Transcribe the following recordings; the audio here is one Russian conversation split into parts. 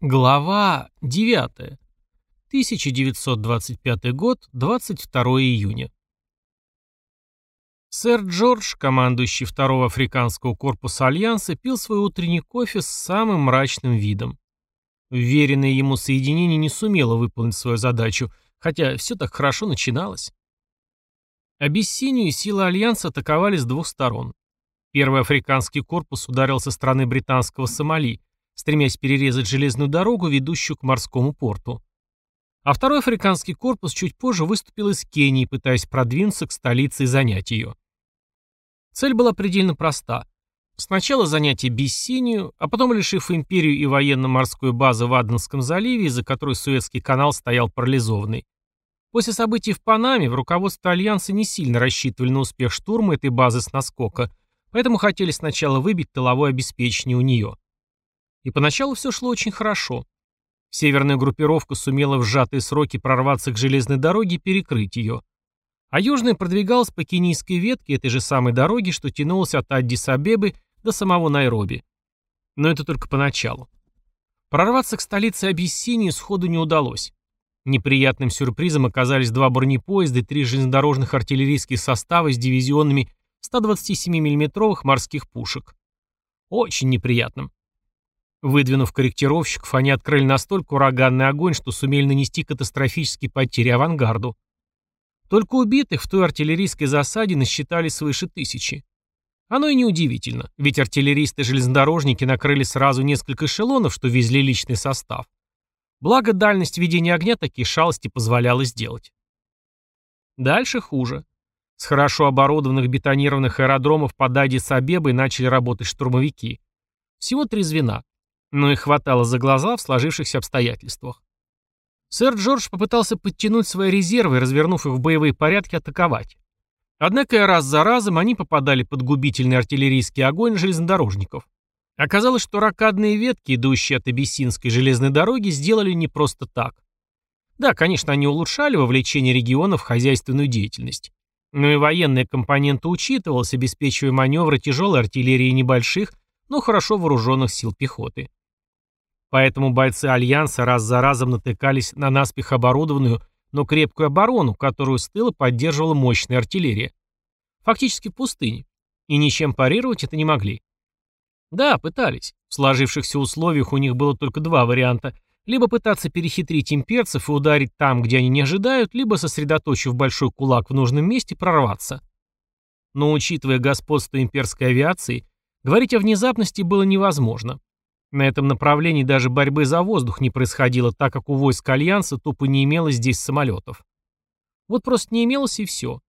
Глава 9. 1925 год, 22 июня. Сэр Джордж, командующий второго африканского корпуса Альянса, пил свой утренний кофе с самым мрачным видом. Вверенное ему соединение не сумело выполнить свою задачу, хотя все так хорошо начиналось. Абиссинию силы Альянса атаковали с двух сторон. Первый африканский корпус ударил со стороны британского Сомали – стремясь перерезать железную дорогу, ведущую к морскому порту. А второй африканский корпус чуть позже выступил из Кении, пытаясь продвинуться к столице и занять ее. Цель была предельно проста. Сначала занять Абиссинию, а потом, лишив империю и военно-морской базы в Аденском заливе, из-за которой Суэцкий канал стоял парализованный. После событий в Панаме в руководстве Альянса не сильно рассчитывали на успех штурма этой базы с наскока, поэтому хотели сначала выбить тыловое обеспечение у нее. И поначалу все шло очень хорошо. Северная группировка сумела в сжатые сроки прорваться к железной дороге и перекрыть ее. А южная продвигалась по кенийской ветке этой же самой дороги, что тянулась от Аддис-Абебы до самого Найроби. Но это только поначалу. Прорваться к столице Абиссинии сходу не удалось. Неприятным сюрпризом оказались два бронепоезда и три железнодорожных артиллерийских состава с дивизионами 127 миллиметровых морских пушек. Очень неприятным. Выдвинув корректировщиков, они открыли настолько ураганный огонь, что сумели нанести катастрофические потери авангарду. Только убитых в той артиллерийской засаде насчитали свыше тысячи. Оно и неудивительно, ведь артиллеристы-железнодорожники накрыли сразу несколько эшелонов, что везли личный состав. Благо, дальность ведения огня такие шалости позволяла сделать. Дальше хуже. С хорошо оборудованных бетонированных аэродромов под Адис-Абебой начали работать штурмовики. Всего три звена но и хватало за глаза в сложившихся обстоятельствах. Сэр Джордж попытался подтянуть свои резервы развернув их в боевые порядки, атаковать. Однако раз за разом они попадали под губительный артиллерийский огонь железнодорожников. Оказалось, что ракадные ветки, идущие от Абиссинской железной дороги, сделали не просто так. Да, конечно, они улучшали вовлечение региона в хозяйственную деятельность. Но и военная компонента учитывалась, обеспечивая маневры тяжелой артиллерии небольших, но хорошо вооруженных сил пехоты. Поэтому бойцы Альянса раз за разом натыкались на наспех оборудованную, но крепкую оборону, которую с тыла поддерживала мощная артиллерия. Фактически в пустыне. И ничем парировать это не могли. Да, пытались. В сложившихся условиях у них было только два варианта. Либо пытаться перехитрить имперцев и ударить там, где они не ожидают, либо, сосредоточив большой кулак в нужном месте, прорваться. Но учитывая господство имперской авиации, говорить о внезапности было невозможно. На этом направлении даже борьбы за воздух не происходило, так как у войск Альянса тупо не имелось здесь самолетов. Вот просто не имелось и все.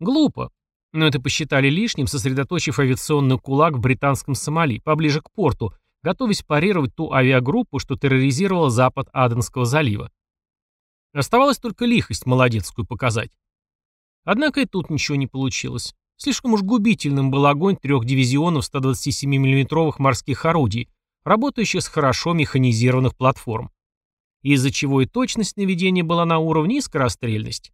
Глупо. Но это посчитали лишним, сосредоточив авиационный кулак в британском Сомали, поближе к порту, готовясь парировать ту авиагруппу, что терроризировала запад Аденского залива. Оставалось только лихость молодецкую показать. Однако и тут ничего не получилось. Слишком уж губительным был огонь трех дивизионов 127 миллиметровых морских орудий, работающих с хорошо механизированных платформ, из-за чего и точность наведения была на уровне и скорострельность.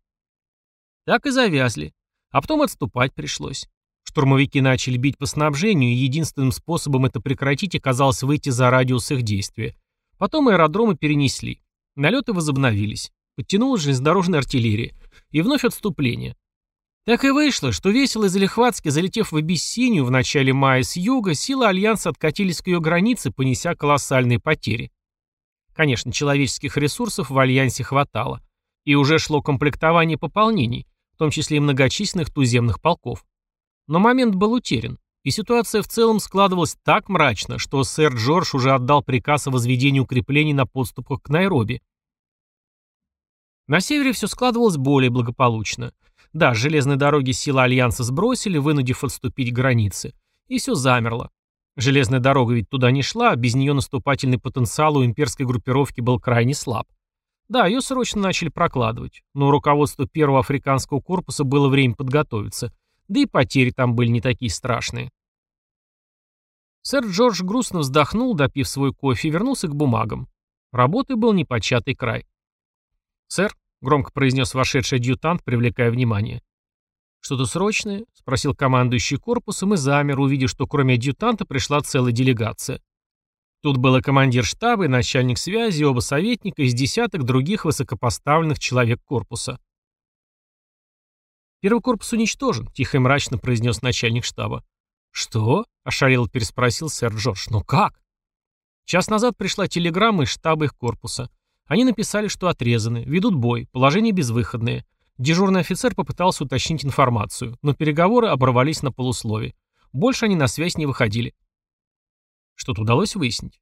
Так и завязли, а потом отступать пришлось. Штурмовики начали бить по снабжению, и единственным способом это прекратить оказалось выйти за радиус их действия. Потом аэродромы перенесли. Налеты возобновились. Подтянулась железнодорожная артиллерия. И вновь отступление. Так и вышло, что весело и залихватски, залетев в Абиссинию в начале мая с юга, силы Альянса откатились к ее границе, понеся колоссальные потери. Конечно, человеческих ресурсов в Альянсе хватало. И уже шло комплектование пополнений, в том числе и многочисленных туземных полков. Но момент был утерян, и ситуация в целом складывалась так мрачно, что сэр Джордж уже отдал приказ о возведении укреплений на подступах к Найроби. На севере все складывалось более благополучно. Да, с железной дороги силы Альянса сбросили, вынудив отступить границы. И все замерло. Железная дорога ведь туда не шла, без нее наступательный потенциал у имперской группировки был крайне слаб. Да, ее срочно начали прокладывать, но у руководства первого африканского корпуса было время подготовиться, да и потери там были не такие страшные. Сэр Джордж грустно вздохнул, допив свой кофе, и вернулся к бумагам. Работы был непочатый край. «Сэр», громко произнес вошедший адъютант, привлекая внимание. «Что-то срочное?» — спросил командующий корпусом и замер, увидев, что кроме адъютанта пришла целая делегация. Тут был и командир штаба, и начальник связи, оба советника, из десяток других высокопоставленных человек корпуса. «Первый корпус уничтожен», — тихо и мрачно произнес начальник штаба. «Что?» — ошалел переспросил сэр Джордж. «Ну как?» Час назад пришла телеграмма из штаба их корпуса. Они написали, что отрезаны, ведут бой, положение безвыходное. Дежурный офицер попытался уточнить информацию, но переговоры оборвались на полуслове. Больше они на связь не выходили. Что-то удалось выяснить?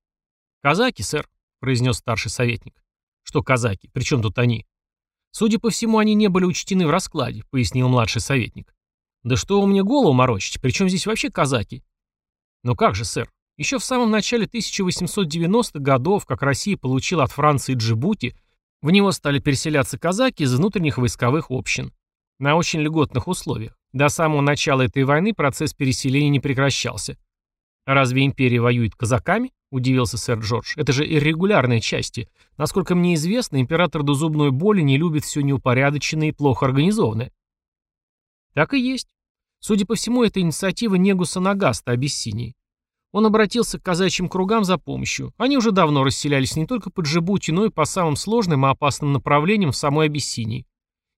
«Казаки, сэр», — произнес старший советник. «Что казаки? При чем тут они?» «Судя по всему, они не были учтены в раскладе», — пояснил младший советник. «Да что вы мне голову морочите? Причем здесь вообще казаки?» «Ну как же, сэр? Еще в самом начале 1890-х годов, как Россия получила от Франции Джибути, в него стали переселяться казаки из внутренних войсковых общин. На очень льготных условиях. До самого начала этой войны процесс переселения не прекращался. «Разве империя воюет казаками?» – удивился сэр Джордж. «Это же иррегулярные части. Насколько мне известно, император до зубной боли не любит все неупорядоченное и плохо организованное». Так и есть. Судя по всему, это инициатива Негуса Нагаста Абиссинии. Он обратился к казачьим кругам за помощью. Они уже давно расселялись не только по Джибути, но и по самым сложным и опасным направлениям в самой Абиссинии.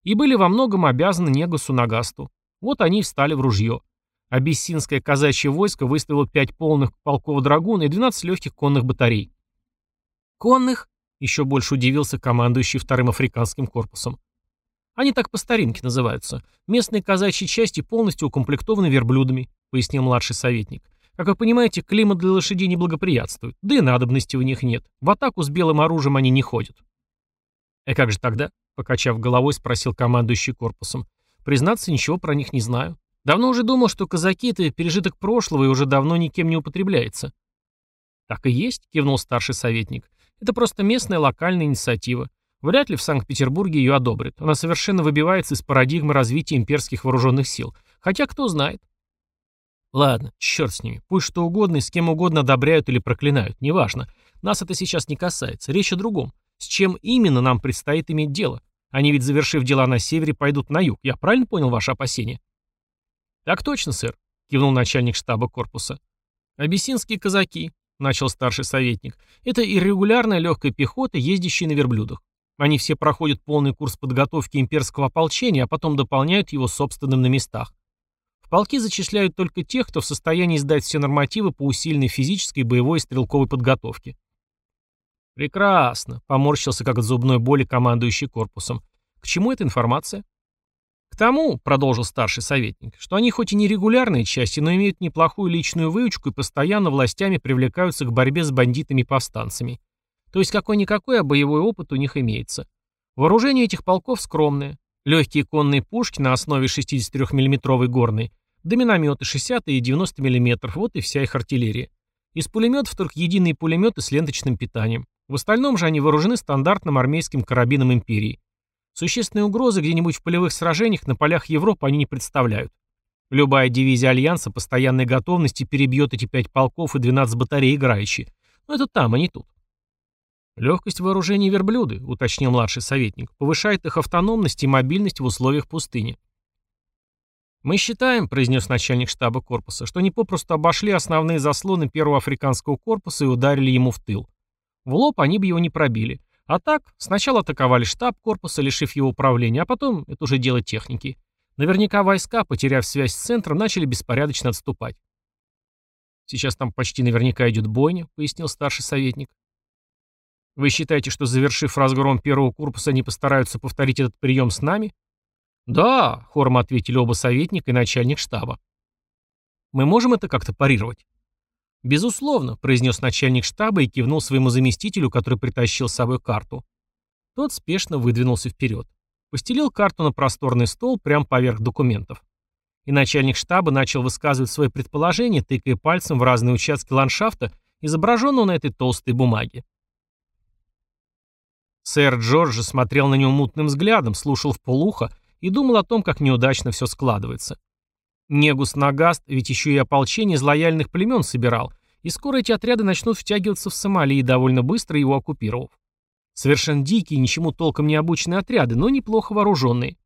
И были во многом обязаны Негусу Нагасту. Вот они и встали в ружье. Абиссинское казачье войско выставило пять полных полков драгун и 12 легких конных батарей. «Конных?» — еще больше удивился командующий вторым африканским корпусом. «Они так по старинке называются. Местные казачьи части полностью укомплектованы верблюдами», — пояснил младший советник. Как вы понимаете, климат для лошадей не благоприятствует, да и надобности в них нет. В атаку с белым оружием они не ходят. «А как же тогда?» — покачав головой, спросил командующий корпусом. «Признаться, ничего про них не знаю. Давно уже думал, что казаки — это пережиток прошлого и уже давно никем не употребляется». «Так и есть», — кивнул старший советник. «Это просто местная локальная инициатива. Вряд ли в Санкт-Петербурге ее одобрят. Она совершенно выбивается из парадигмы развития имперских вооруженных сил. Хотя кто знает. Ладно, черт с ними. Пусть что угодно и с кем угодно одобряют или проклинают. Неважно. Нас это сейчас не касается. Речь о другом. С чем именно нам предстоит иметь дело? Они ведь, завершив дела на севере, пойдут на юг. Я правильно понял ваши опасения? Так точно, сэр, кивнул начальник штаба корпуса. Абиссинские казаки, начал старший советник. Это иррегулярная легкая пехота, ездящая на верблюдах. Они все проходят полный курс подготовки имперского ополчения, а потом дополняют его собственным на местах полки зачисляют только тех, кто в состоянии сдать все нормативы по усиленной физической, боевой и стрелковой подготовке. Прекрасно, поморщился как от зубной боли командующий корпусом. К чему эта информация? К тому, продолжил старший советник, что они хоть и не регулярные части, но имеют неплохую личную выучку и постоянно властями привлекаются к борьбе с бандитами-повстанцами. То есть какой-никакой, а боевой опыт у них имеется. Вооружение этих полков скромное. Легкие конные пушки на основе 63 миллиметровой горной, да минометы 60 и 90 мм, вот и вся их артиллерия. Из пулеметов только единые пулеметы с ленточным питанием. В остальном же они вооружены стандартным армейским карабином империи. Существенной угрозы где-нибудь в полевых сражениях на полях Европы они не представляют. Любая дивизия Альянса постоянной готовности перебьет эти пять полков и 12 батарей играющие. Но это там, а не тут. Легкость вооружения верблюды, уточнил младший советник, повышает их автономность и мобильность в условиях пустыни. «Мы считаем», — произнес начальник штаба корпуса, «что они попросту обошли основные заслоны первого африканского корпуса и ударили ему в тыл. В лоб они бы его не пробили. А так, сначала атаковали штаб корпуса, лишив его управления, а потом, это уже дело техники. Наверняка войска, потеряв связь с центром, начали беспорядочно отступать. «Сейчас там почти наверняка идет бойня», — пояснил старший советник. «Вы считаете, что, завершив разгром первого корпуса, они постараются повторить этот прием с нами?» «Да», — хором ответили оба советника и начальник штаба. «Мы можем это как-то парировать?» «Безусловно», — произнес начальник штаба и кивнул своему заместителю, который притащил с собой карту. Тот спешно выдвинулся вперед. Постелил карту на просторный стол прямо поверх документов. И начальник штаба начал высказывать свои предположения, тыкая пальцем в разные участки ландшафта, изображенного на этой толстой бумаге. Сэр Джордж смотрел на него мутным взглядом, слушал в полухо и думал о том, как неудачно все складывается. Негус Нагаст ведь еще и ополчение из лояльных племен собирал, и скоро эти отряды начнут втягиваться в Сомали, довольно быстро его оккупировав. Совершенно дикие, ничему толком не обученные отряды, но неплохо вооруженные.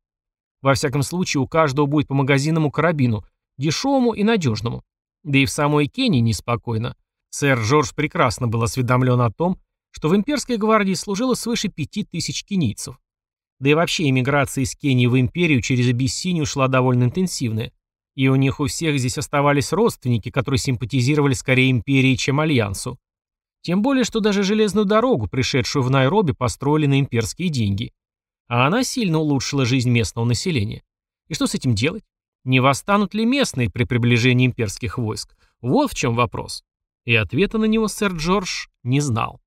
Во всяком случае, у каждого будет по магазинному карабину, дешевому и надежному. Да и в самой Кении неспокойно. Сэр Джордж прекрасно был осведомлен о том, что в имперской гвардии служило свыше пяти тысяч кенийцев. Да и вообще эмиграция из Кении в империю через Абиссинию шла довольно интенсивная. И у них у всех здесь оставались родственники, которые симпатизировали скорее империи, чем альянсу. Тем более, что даже железную дорогу, пришедшую в Найроби, построили на имперские деньги. А она сильно улучшила жизнь местного населения. И что с этим делать? Не восстанут ли местные при приближении имперских войск? Вот в чем вопрос. И ответа на него сэр Джордж не знал.